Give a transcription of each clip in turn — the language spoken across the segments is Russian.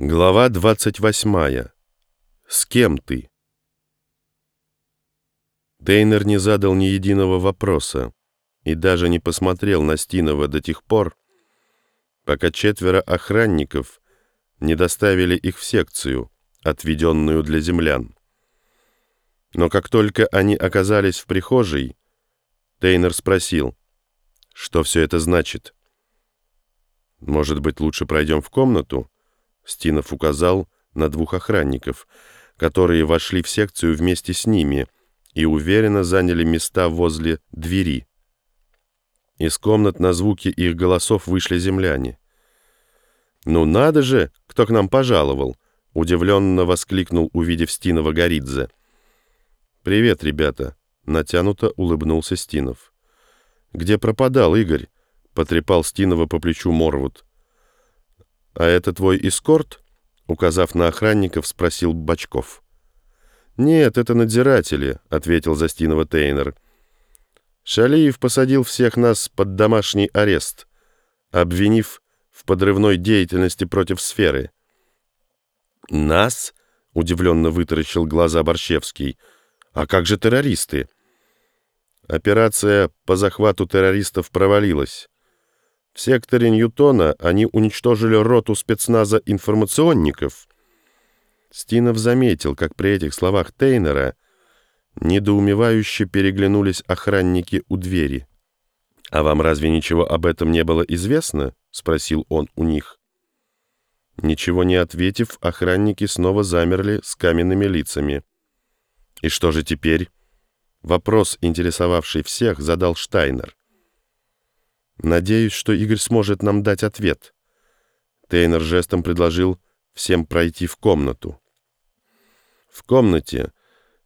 Глава 28. С кем ты? Дейнер не задал ни единого вопроса и даже не посмотрел на Стинова до тех пор, пока четверо охранников не доставили их в секцию, отведенную для землян. Но как только они оказались в прихожей, Дейнер спросил, что все это значит. «Может быть, лучше пройдем в комнату?» Стинов указал на двух охранников, которые вошли в секцию вместе с ними и уверенно заняли места возле двери. Из комнат на звуки их голосов вышли земляне. «Ну надо же, кто к нам пожаловал!» — удивленно воскликнул, увидев Стинова Горидзе. «Привет, ребята!» — натянуто улыбнулся Стинов. «Где пропадал Игорь?» — потрепал Стинова по плечу Морвуд. «А это твой эскорт?» — указав на охранников, спросил Бачков. «Нет, это надзиратели», — ответил Застинова Тейнер. «Шалиев посадил всех нас под домашний арест, обвинив в подрывной деятельности против сферы». «Нас?» — удивленно вытаращил глаза Борщевский. «А как же террористы?» Операция по захвату террористов провалилась. В секторе Ньютона они уничтожили роту спецназа информационников. Стинов заметил, как при этих словах Тейнера недоумевающе переглянулись охранники у двери. «А вам разве ничего об этом не было известно?» — спросил он у них. Ничего не ответив, охранники снова замерли с каменными лицами. «И что же теперь?» Вопрос, интересовавший всех, задал Штайнер. Надеюсь, что Игорь сможет нам дать ответ. Тейнер жестом предложил всем пройти в комнату. В комнате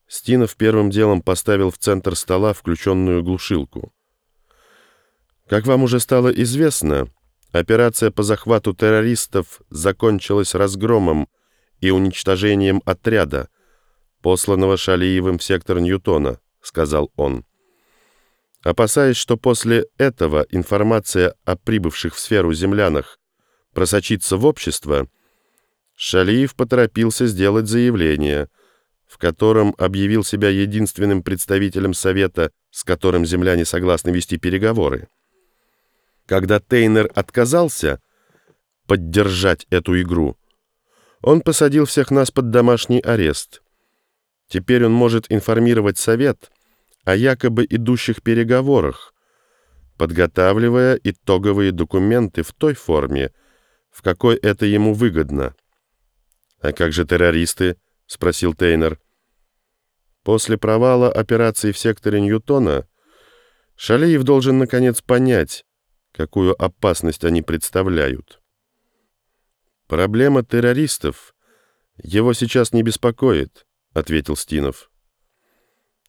Стинов первым делом поставил в центр стола включенную глушилку. Как вам уже стало известно, операция по захвату террористов закончилась разгромом и уничтожением отряда, посланного Шалиевым в сектор Ньютона, сказал он. Опасаясь, что после этого информация о прибывших в сферу землянах просочится в общество, Шалиев поторопился сделать заявление, в котором объявил себя единственным представителем Совета, с которым земляне согласны вести переговоры. Когда Тейнер отказался поддержать эту игру, он посадил всех нас под домашний арест. Теперь он может информировать Совет – о якобы идущих переговорах, подготавливая итоговые документы в той форме, в какой это ему выгодно. «А как же террористы?» — спросил Тейнер. После провала операции в секторе Ньютона Шалиев должен наконец понять, какую опасность они представляют. «Проблема террористов его сейчас не беспокоит», — ответил Стинов.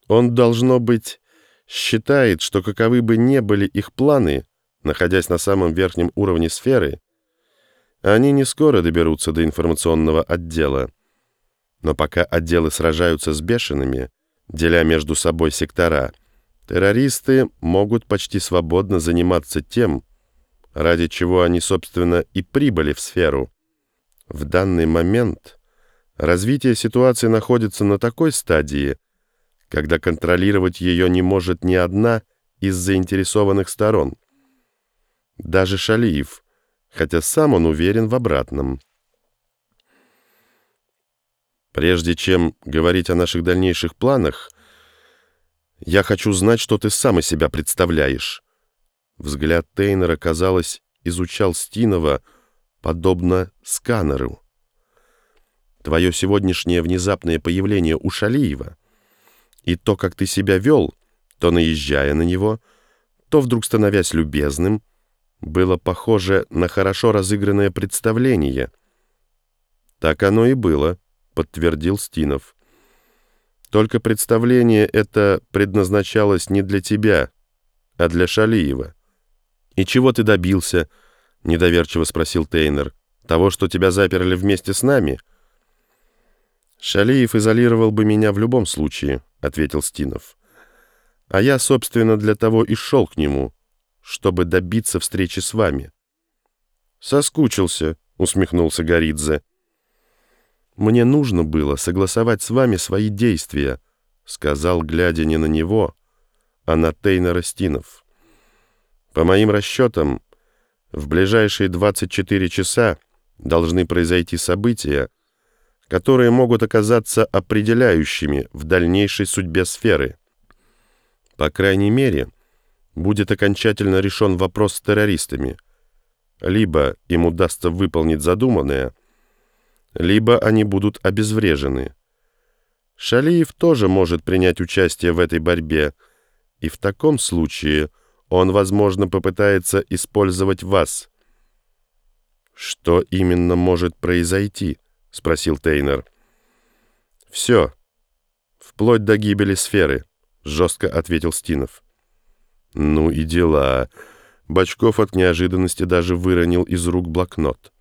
Он, должно быть, считает, что каковы бы не были их планы, находясь на самом верхнем уровне сферы, они не скоро доберутся до информационного отдела. Но пока отделы сражаются с бешеными, деля между собой сектора, террористы могут почти свободно заниматься тем, ради чего они, собственно, и прибыли в сферу. В данный момент развитие ситуации находится на такой стадии, когда контролировать ее не может ни одна из заинтересованных сторон. Даже Шалиев, хотя сам он уверен в обратном. Прежде чем говорить о наших дальнейших планах, я хочу знать, что ты сам из себя представляешь. Взгляд Тейнера, казалось, изучал Стинова, подобно сканеру. Твое сегодняшнее внезапное появление у Шалиева — и то, как ты себя вел, то наезжая на него, то вдруг становясь любезным, было похоже на хорошо разыгранное представление. «Так оно и было», — подтвердил Стинов. «Только представление это предназначалось не для тебя, а для Шалиева». «И чего ты добился?» — недоверчиво спросил Тейнер. «Того, что тебя заперли вместе с нами?» «Шалиев изолировал бы меня в любом случае», — ответил Стинов. «А я, собственно, для того и шел к нему, чтобы добиться встречи с вами». «Соскучился», — усмехнулся Горидзе. мне нужно было согласовать с вами свои действия», сказал, глядя не на него, а на Тейна Растинов. «По моим расчетам, в ближайшие 24 часа должны произойти события, которые могут оказаться определяющими в дальнейшей судьбе сферы. По крайней мере, будет окончательно решен вопрос с террористами. Либо им удастся выполнить задуманное, либо они будут обезврежены. Шалиев тоже может принять участие в этой борьбе, и в таком случае он, возможно, попытается использовать вас. «Что именно может произойти?» — спросил Тейнер. «Все. Вплоть до гибели сферы», — жестко ответил Стинов. «Ну и дела». Бочков от неожиданности даже выронил из рук блокнот.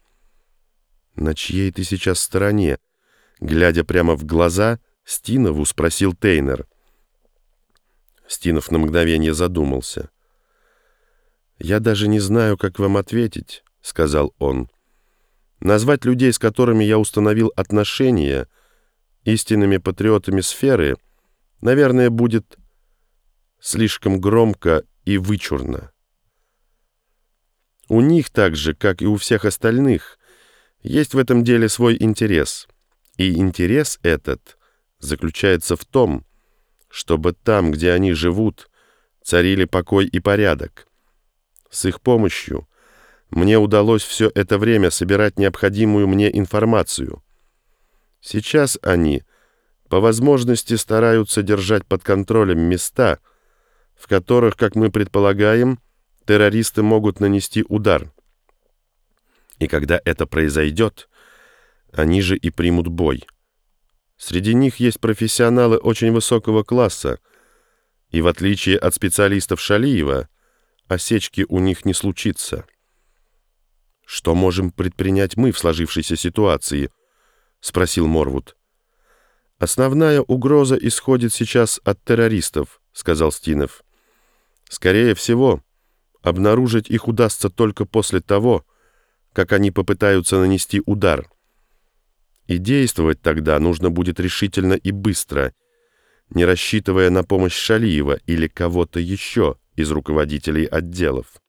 «На чьей ты сейчас стороне?» Глядя прямо в глаза, Стинову спросил Тейнер. Стинов на мгновение задумался. «Я даже не знаю, как вам ответить», — сказал он. «Назвать людей, с которыми я установил отношения, истинными патриотами сферы, наверное, будет слишком громко и вычурно. У них так же, как и у всех остальных, есть в этом деле свой интерес. И интерес этот заключается в том, чтобы там, где они живут, царили покой и порядок. С их помощью мне удалось все это время собирать необходимую мне информацию. Сейчас они по возможности стараются держать под контролем места, в которых, как мы предполагаем, террористы могут нанести удар. И когда это произойдет, они же и примут бой. Среди них есть профессионалы очень высокого класса, и в отличие от специалистов Шалиева, осечки у них не случится. «Что можем предпринять мы в сложившейся ситуации?» — спросил Морвуд. «Основная угроза исходит сейчас от террористов», — сказал Стинов. «Скорее всего, обнаружить их удастся только после того, как они попытаются нанести удар. И действовать тогда нужно будет решительно и быстро, не рассчитывая на помощь Шалиева или кого-то еще из руководителей отделов.